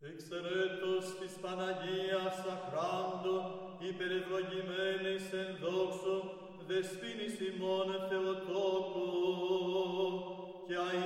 Εξαιρέτως της Παναγίας αχράντου, υπερευλογημένης εν δοξο, δεσπίνης ημών Θεοτόκου, και αϊ